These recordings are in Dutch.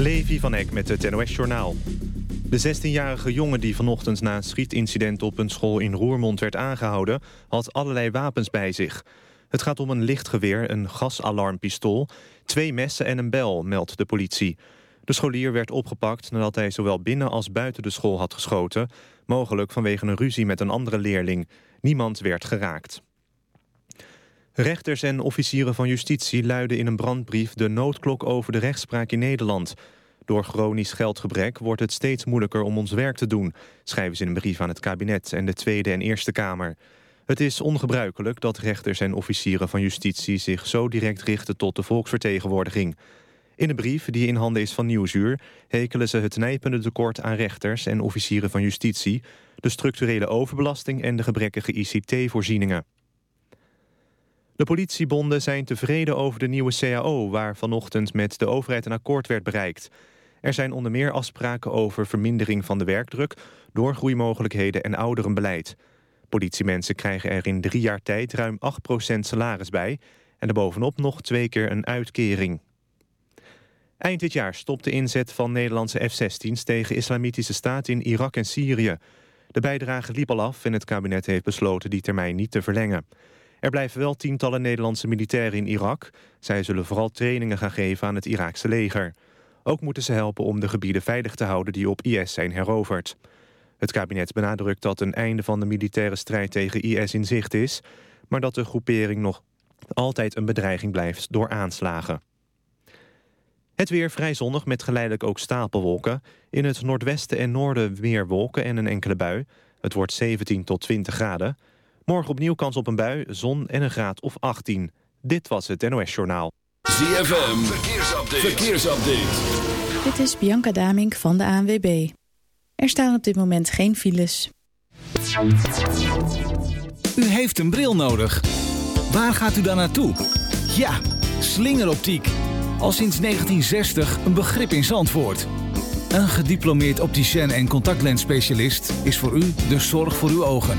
Levi van Eck met het NOS-journaal. De 16-jarige jongen die vanochtend na een schietincident op een school in Roermond werd aangehouden... had allerlei wapens bij zich. Het gaat om een lichtgeweer, een gasalarmpistool, twee messen en een bel, meldt de politie. De scholier werd opgepakt nadat hij zowel binnen als buiten de school had geschoten... mogelijk vanwege een ruzie met een andere leerling. Niemand werd geraakt. Rechters en officieren van justitie luiden in een brandbrief de noodklok over de rechtspraak in Nederland. Door chronisch geldgebrek wordt het steeds moeilijker om ons werk te doen, schrijven ze in een brief aan het kabinet en de Tweede en Eerste Kamer. Het is ongebruikelijk dat rechters en officieren van justitie zich zo direct richten tot de volksvertegenwoordiging. In de brief, die in handen is van Nieuwsuur, hekelen ze het nijpende tekort aan rechters en officieren van justitie, de structurele overbelasting en de gebrekkige ICT-voorzieningen. De politiebonden zijn tevreden over de nieuwe CAO... waar vanochtend met de overheid een akkoord werd bereikt. Er zijn onder meer afspraken over vermindering van de werkdruk... doorgroeimogelijkheden en ouderenbeleid. Politiemensen krijgen er in drie jaar tijd ruim 8% salaris bij... en erbovenop nog twee keer een uitkering. Eind dit jaar stopt de inzet van Nederlandse F-16's... tegen islamitische staat in Irak en Syrië. De bijdrage liep al af en het kabinet heeft besloten die termijn niet te verlengen. Er blijven wel tientallen Nederlandse militairen in Irak. Zij zullen vooral trainingen gaan geven aan het Iraakse leger. Ook moeten ze helpen om de gebieden veilig te houden die op IS zijn heroverd. Het kabinet benadrukt dat een einde van de militaire strijd tegen IS in zicht is... maar dat de groepering nog altijd een bedreiging blijft door aanslagen. Het weer vrij zonnig met geleidelijk ook stapelwolken. In het noordwesten en noorden meer wolken en een enkele bui. Het wordt 17 tot 20 graden. Morgen opnieuw kans op een bui, zon en een graad of 18. Dit was het NOS Journaal. ZFM, verkeersupdate. verkeersupdate. Dit is Bianca Damink van de ANWB. Er staan op dit moment geen files. U heeft een bril nodig. Waar gaat u dan naartoe? Ja, slingeroptiek. Al sinds 1960 een begrip in Zandvoort. Een gediplomeerd opticien en contactlensspecialist is voor u de zorg voor uw ogen.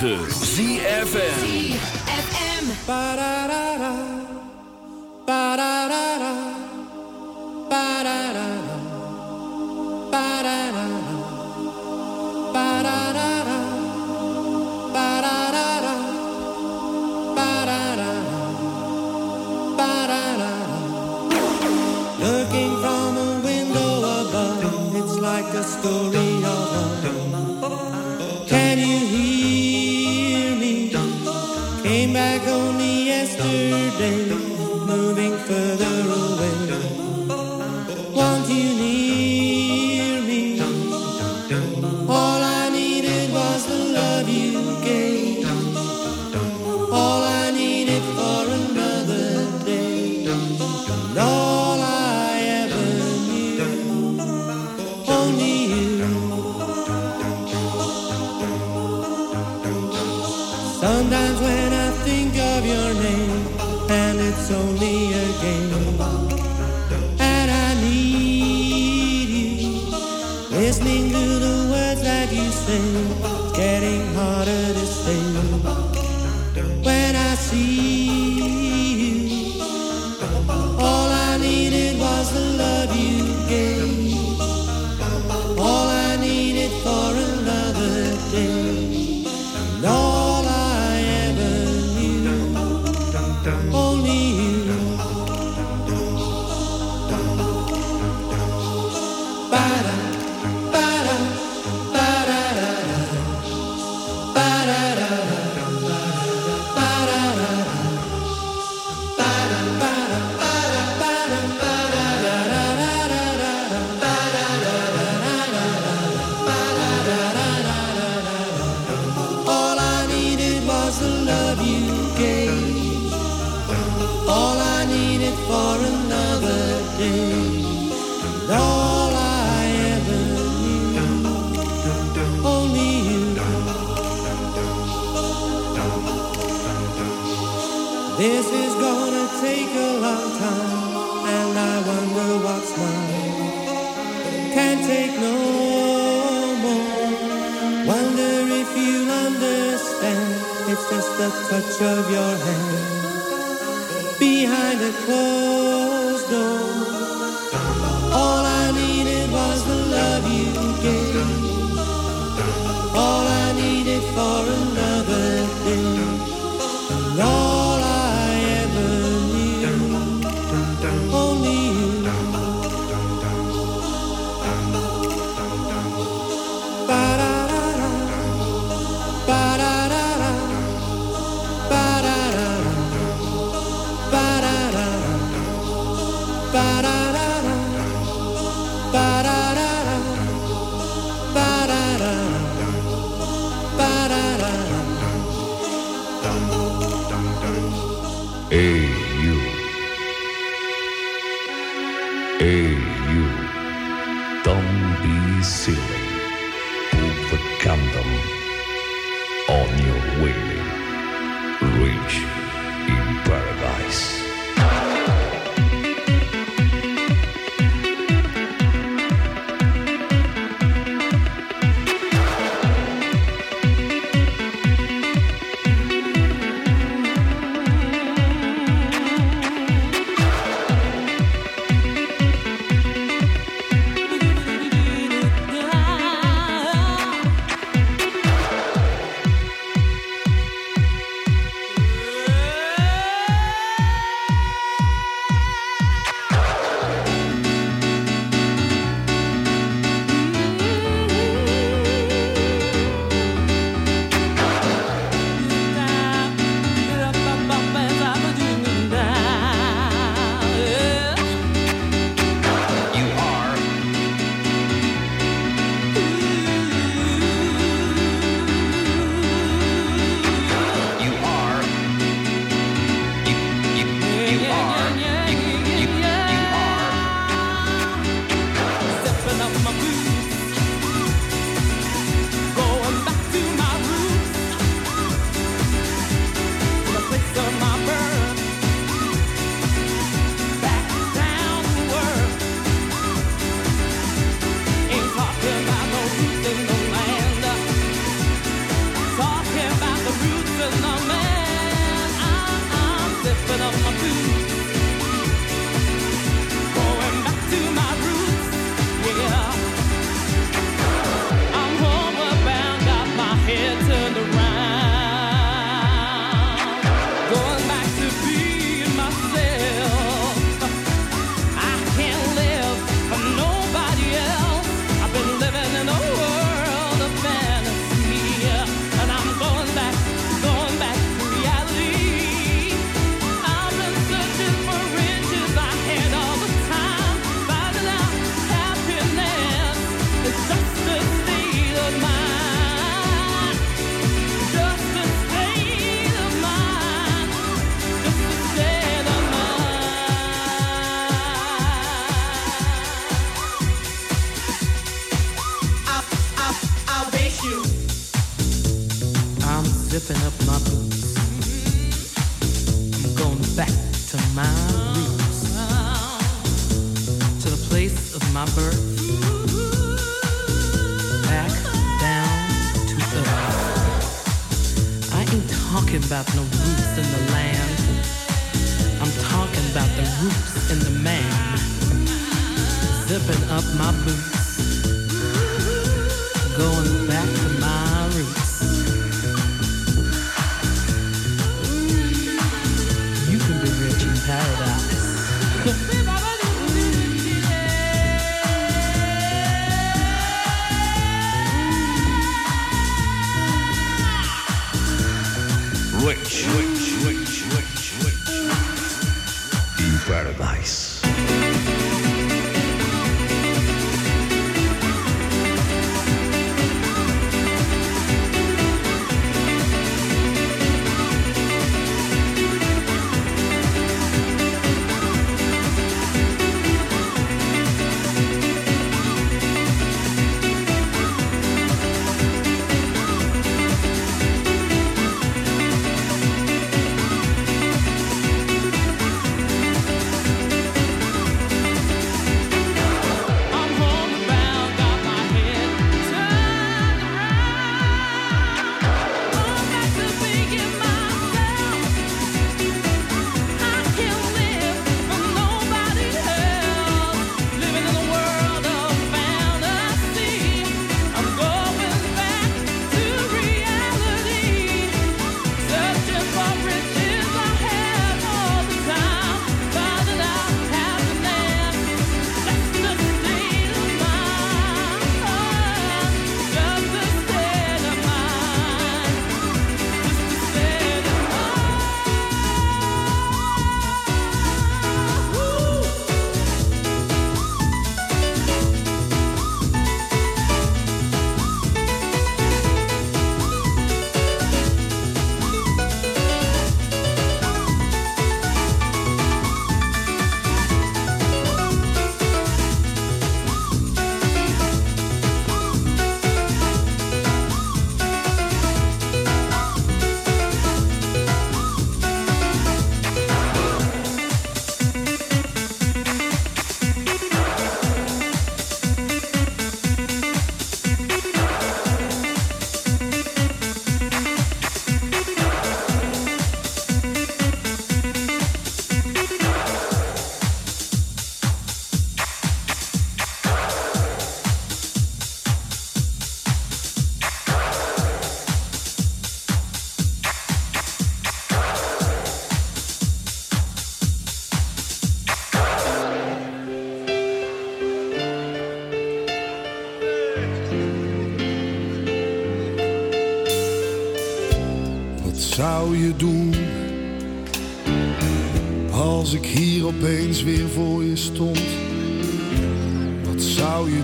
9. only a game. perdón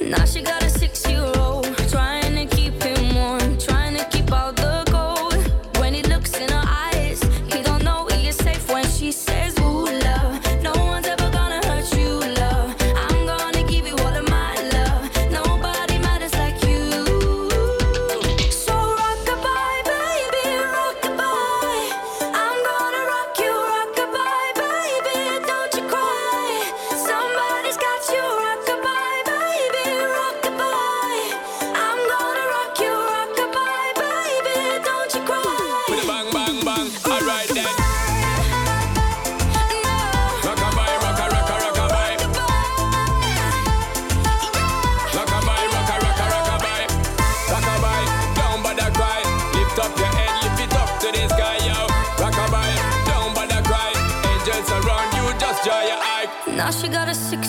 Now she got